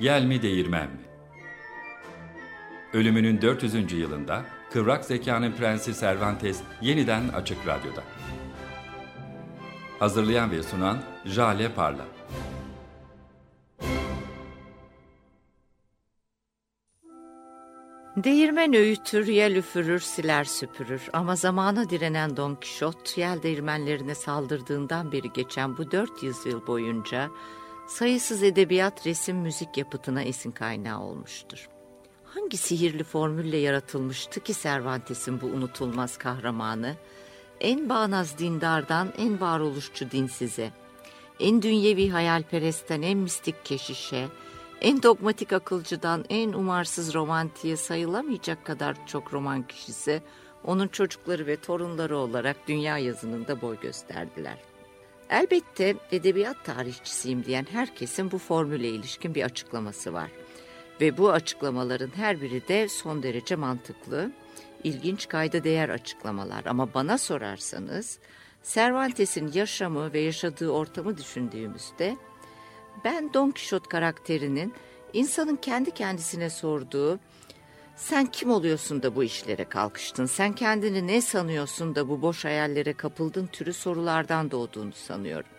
Yel mi değirmen mi? Ölümünün 400. yılında Kıvrak Zekanın Prensi Cervantes yeniden Açık Radyo'da. Hazırlayan ve sunan Jale Parla. Değirmen öğütür, yel üfürür, siler süpürür. Ama zamana direnen Don Kişot, yel değirmenlerine saldırdığından beri geçen bu dört yüzyıl boyunca sayısız edebiyat, resim, müzik yapıtına esin kaynağı olmuştur. Hangi sihirli formülle yaratılmıştı ki Cervantes'in bu unutulmaz kahramanı? En bağnaz dindardan en varoluşçu dinsize, en dünyevi hayalperestten en mistik keşişe, en dogmatik akılcıdan en umarsız romantiye sayılamayacak kadar çok roman kişisi, onun çocukları ve torunları olarak dünya yazınında boy gösterdiler. Elbette edebiyat tarihçisiyim diyen herkesin bu formüle ilişkin bir açıklaması var. Ve bu açıklamaların her biri de son derece mantıklı, ilginç kayda değer açıklamalar. Ama bana sorarsanız Cervantes'in yaşamı ve yaşadığı ortamı düşündüğümüzde ben Don Quixote karakterinin insanın kendi kendisine sorduğu sen kim oluyorsun da bu işlere kalkıştın? Sen kendini ne sanıyorsun da bu boş hayallere kapıldın türü sorulardan doğduğunu sanıyorum.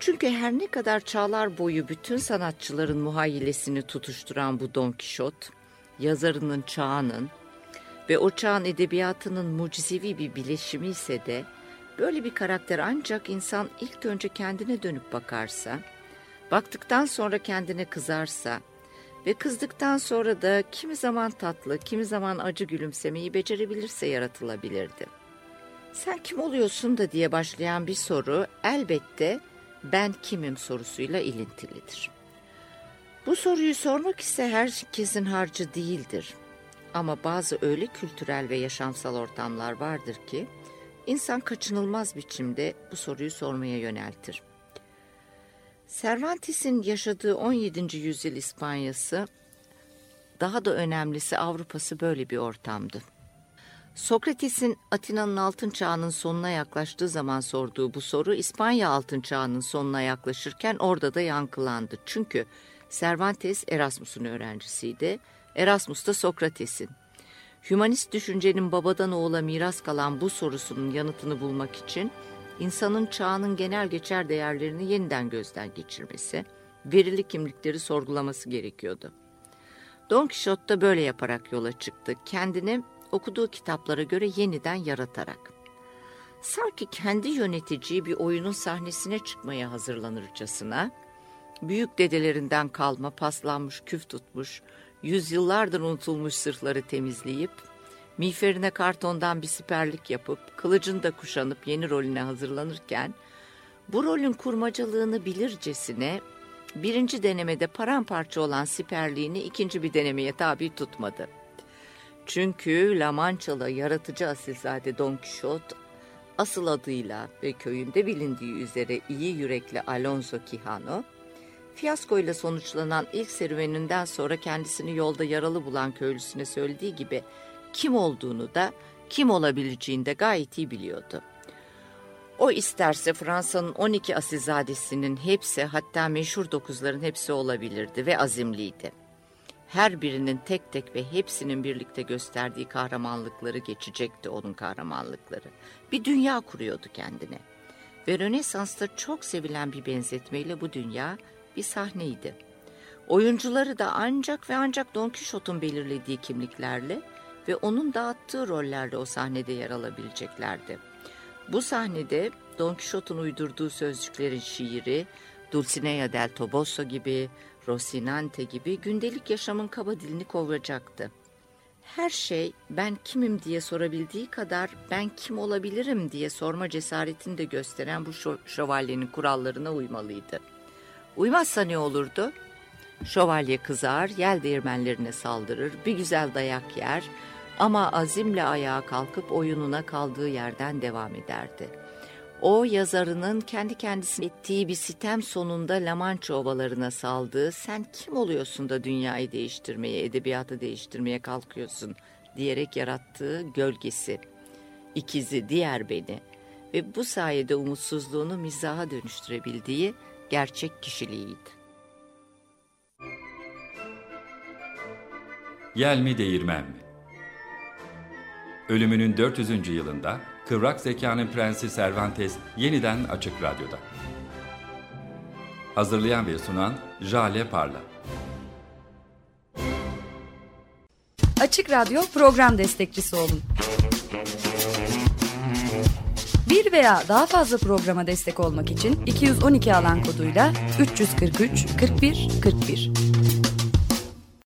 Çünkü her ne kadar çağlar boyu bütün sanatçıların muhayyilesini tutuşturan bu Don Quixote, yazarının çağının ve o çağın edebiyatının mucizevi bir bileşimi ise de böyle bir karakter ancak insan ilk önce kendine dönüp bakarsa, baktıktan sonra kendine kızarsa ve kızdıktan sonra da kimi zaman tatlı, kimi zaman acı gülümsemeyi becerebilirse yaratılabilirdi. Sen kim oluyorsun da diye başlayan bir soru elbette ben kimim sorusuyla ilintilidir. Bu soruyu sormak ise herkesin harcı değildir. Ama bazı öyle kültürel ve yaşamsal ortamlar vardır ki insan kaçınılmaz biçimde bu soruyu sormaya yöneltir. Cervantes'in yaşadığı 17. yüzyıl İspanyası, daha da önemlisi Avrupa'sı böyle bir ortamdı. Sokrates'in Atina'nın altın çağının sonuna yaklaştığı zaman sorduğu bu soru İspanya altın çağının sonuna yaklaşırken orada da yankılandı. Çünkü Cervantes Erasmus'un öğrencisiydi. Erasmus da Sokrates'in. Hümanist düşüncenin babadan oğula miras kalan bu sorusunun yanıtını bulmak için insanın çağının genel geçer değerlerini yeniden gözden geçirmesi, verili kimlikleri sorgulaması gerekiyordu. Don Quixote da böyle yaparak yola çıktı. Kendini okuduğu kitaplara göre yeniden yaratarak. Sanki kendi yöneteceği bir oyunun sahnesine çıkmaya hazırlanırcasına, büyük dedelerinden kalma paslanmış küf tutmuş, yüzyıllardır unutulmuş sırları temizleyip, miğferine kartondan bir siperlik yapıp, kılıcını da kuşanıp yeni rolüne hazırlanırken, bu rolün kurmacalığını bilircesine, birinci denemede paramparça olan siperliğini ikinci bir denemeye tabi tutmadı. Çünkü La Manchalı yaratıcı asilzade Don Quixote, asıl adıyla ve köyünde bilindiği üzere iyi yürekli Alonso Quijano, fiyaskoyla sonuçlanan ilk serüveninden sonra kendisini yolda yaralı bulan köylüsüne söylediği gibi kim olduğunu da kim olabileceğini de gayet iyi biliyordu. O isterse Fransa'nın 12 asilzadesinin hepsi hatta meşhur dokuzların hepsi olabilirdi ve azimliydi. Her birinin tek tek ve hepsinin birlikte gösterdiği kahramanlıkları geçecekti onun kahramanlıkları. Bir dünya kuruyordu kendine. Ve Rönesans'ta çok sevilen bir benzetmeyle bu dünya bir sahneydi. Oyuncuları da ancak ve ancak Don Quixote'un belirlediği kimliklerle ve onun dağıttığı rollerle o sahnede yer alabileceklerdi. Bu sahnede Don Quixote'un uydurduğu sözcüklerin şiiri, Dulcinea del Toboso gibi, Rocinante gibi gündelik yaşamın kaba dilini kovracaktı. Her şey ben kimim diye sorabildiği kadar ben kim olabilirim diye sorma cesaretini de gösteren bu şövalyenin kurallarına uymalıydı. Uymazsa ne olurdu? Şövalye kızar, yel değirmenlerine saldırır, bir güzel dayak yer ama azimle ayağa kalkıp oyununa kaldığı yerden devam ederdi. O yazarının kendi kendisine ettiği bir sitem sonunda Lamança ovalarına saldığı sen kim oluyorsun da dünyayı değiştirmeye, edebiyatı değiştirmeye kalkıyorsun diyerek yarattığı gölgesi, ikizi diğer beni ve bu sayede umutsuzluğunu mizaha dönüştürebildiği gerçek kişiliğiydi. Yel mi değirmen mi? Ölümünün 400. yılında Kıvrak Zekanın Prensi Cervantes yeniden Açık Radyo'da. Hazırlayan ve sunan Jale Parla. Açık Radyo program destekçisi olun. Bir veya daha fazla programa destek olmak için 212 alan koduyla 343 41 41